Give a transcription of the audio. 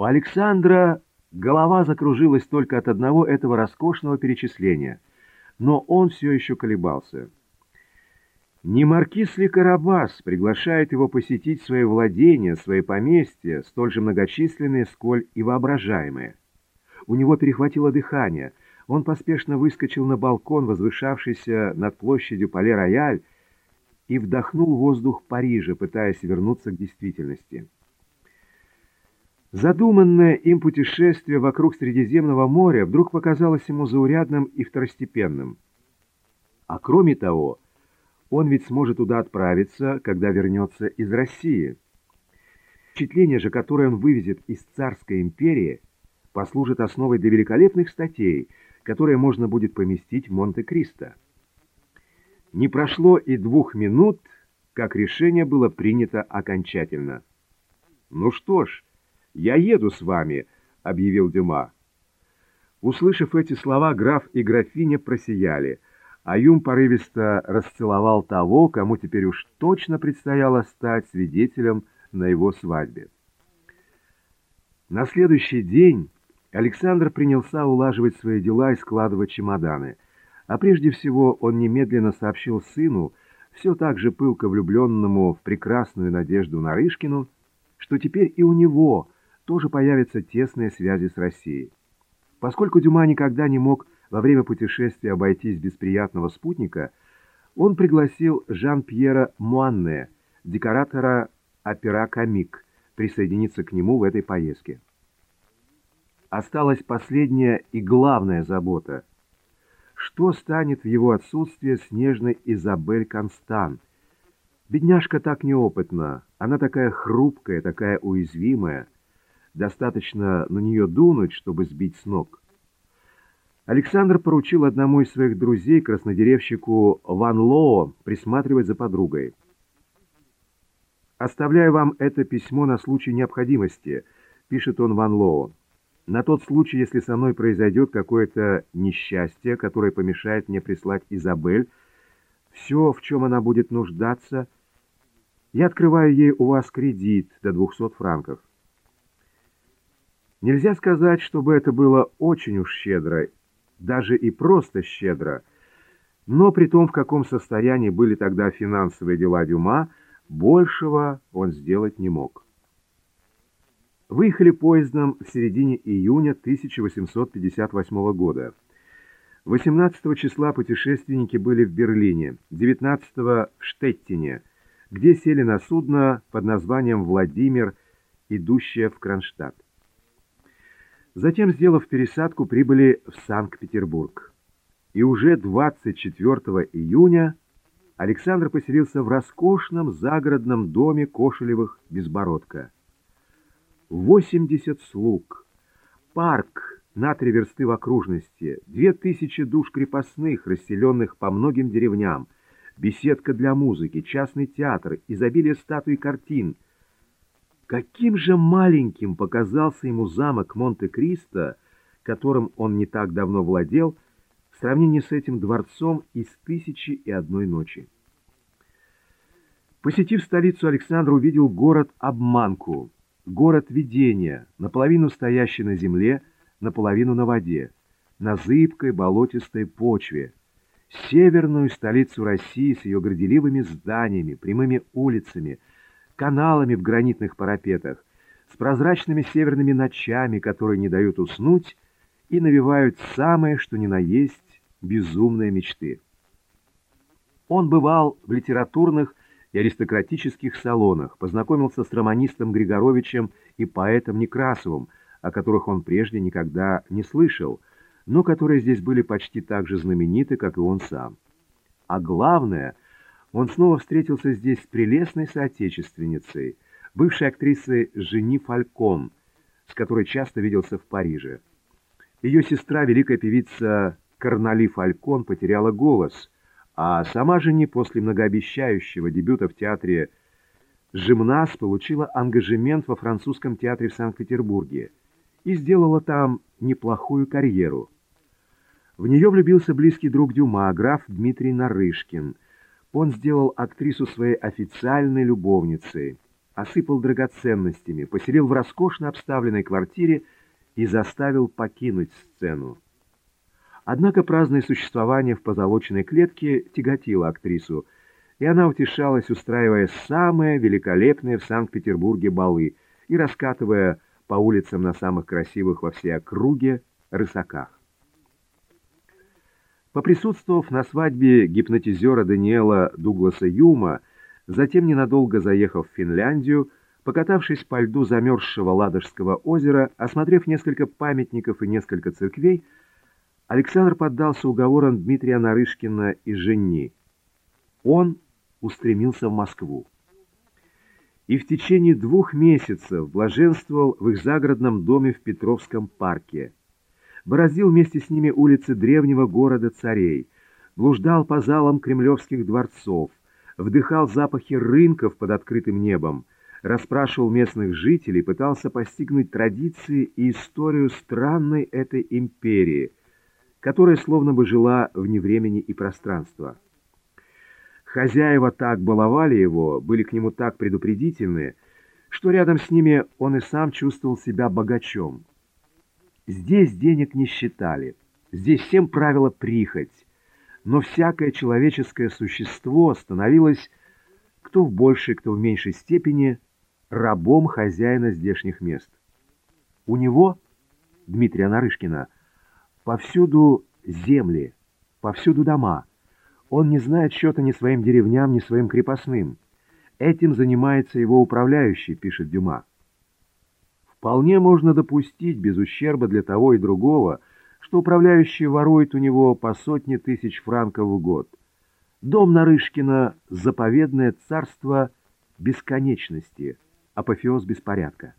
У Александра голова закружилась только от одного этого роскошного перечисления, но он все еще колебался. Не маркиз ли Карабас приглашает его посетить свои владения, свои поместья, столь же многочисленные, сколь и воображаемые? У него перехватило дыхание. Он поспешно выскочил на балкон, возвышавшийся над площадью Пале-Рояль, и вдохнул воздух Парижа, пытаясь вернуться к действительности. Задуманное им путешествие вокруг Средиземного моря вдруг показалось ему заурядным и второстепенным. А кроме того, он ведь сможет туда отправиться, когда вернется из России. Впечатление же, которое он вывезет из царской империи, послужит основой для великолепных статей, которые можно будет поместить в Монте-Кристо. Не прошло и двух минут, как решение было принято окончательно. «Ну что ж, я еду с вами», — объявил Дюма. Услышав эти слова, граф и графиня просияли — Аюм порывисто расцеловал того, кому теперь уж точно предстояло стать свидетелем на его свадьбе. На следующий день Александр принялся улаживать свои дела и складывать чемоданы, а прежде всего он немедленно сообщил сыну, все так же пылко влюбленному в прекрасную Надежду Нарышкину, что теперь и у него тоже появятся тесные связи с Россией. Поскольку Дюма никогда не мог во время путешествия обойтись без приятного спутника, он пригласил Жан-Пьера Муанне, декоратора опера «Комик», присоединиться к нему в этой поездке. Осталась последняя и главная забота. Что станет в его отсутствие с нежной Изабель Констан? Бедняжка так неопытна, она такая хрупкая, такая уязвимая. Достаточно на нее дунуть, чтобы сбить с ног. Александр поручил одному из своих друзей, краснодеревщику Ван Лоо, присматривать за подругой. «Оставляю вам это письмо на случай необходимости», — пишет он Ван Лоо. «На тот случай, если со мной произойдет какое-то несчастье, которое помешает мне прислать Изабель, все, в чем она будет нуждаться, я открываю ей у вас кредит до 200 франков». Нельзя сказать, чтобы это было очень уж щедро, даже и просто щедро. Но при том, в каком состоянии были тогда финансовые дела Дюма, большего он сделать не мог. Выехали поездом в середине июня 1858 года. 18 числа путешественники были в Берлине, 19 в Штеттине, где сели на судно под названием «Владимир», идущее в Кронштадт. Затем, сделав пересадку, прибыли в Санкт-Петербург. И уже 24 июня Александр поселился в роскошном загородном доме Кошелевых Безбородка. 80 слуг, парк на три версты в окружности, две тысячи душ крепостных, расселенных по многим деревням, беседка для музыки, частный театр, изобилие статуй и картин — Каким же маленьким показался ему замок Монте-Кристо, которым он не так давно владел, в сравнении с этим дворцом из «Тысячи и одной ночи. Посетив столицу, Александр увидел город-обманку, город видения, наполовину стоящий на земле, наполовину на воде, на зыбкой болотистой почве, северную столицу России с ее горделивыми зданиями, прямыми улицами, каналами в гранитных парапетах, с прозрачными северными ночами, которые не дают уснуть и навевают самое, что ни на есть, безумные мечты. Он бывал в литературных и аристократических салонах, познакомился с романистом Григоровичем и поэтом Некрасовым, о которых он прежде никогда не слышал, но которые здесь были почти так же знамениты, как и он сам. А главное — он снова встретился здесь с прелестной соотечественницей, бывшей актрисой Жени Фалькон, с которой часто виделся в Париже. Ее сестра, великая певица Карнали Фалькон, потеряла голос, а сама Жени после многообещающего дебюта в театре «Жимнас» получила ангажемент во французском театре в Санкт-Петербурге и сделала там неплохую карьеру. В нее влюбился близкий друг Дюма, граф Дмитрий Нарышкин – он сделал актрису своей официальной любовницей. осыпал драгоценностями, поселил в роскошно обставленной квартире и заставил покинуть сцену. Однако праздное существование в позолоченной клетке тяготило актрису, и она утешалась, устраивая самые великолепные в Санкт-Петербурге балы и раскатывая по улицам на самых красивых во всей округе рысаках. Поприсутствовав на свадьбе гипнотизера Даниэла Дугласа Юма, затем ненадолго заехав в Финляндию, покатавшись по льду замерзшего Ладожского озера, осмотрев несколько памятников и несколько церквей, Александр поддался уговорам Дмитрия Нарышкина и Жени. Он устремился в Москву. И в течение двух месяцев блаженствовал в их загородном доме в Петровском парке. Бороздил вместе с ними улицы древнего города царей, блуждал по залам кремлевских дворцов, вдыхал запахи рынков под открытым небом, расспрашивал местных жителей, пытался постигнуть традиции и историю странной этой империи – которая словно бы жила вне времени и пространства. Хозяева так баловали его, были к нему так предупредительны, что рядом с ними он и сам чувствовал себя богачом. Здесь денег не считали, здесь всем правила прихоть, но всякое человеческое существо становилось, кто в большей, кто в меньшей степени, рабом хозяина здешних мест. У него, Дмитрия Нарышкина, Повсюду земли, повсюду дома. Он не знает счета ни своим деревням, ни своим крепостным. Этим занимается его управляющий, пишет Дюма. Вполне можно допустить, без ущерба для того и другого, что управляющий ворует у него по сотне тысяч франков в год. Дом Нарышкина — заповедное царство бесконечности, апофеоз беспорядка.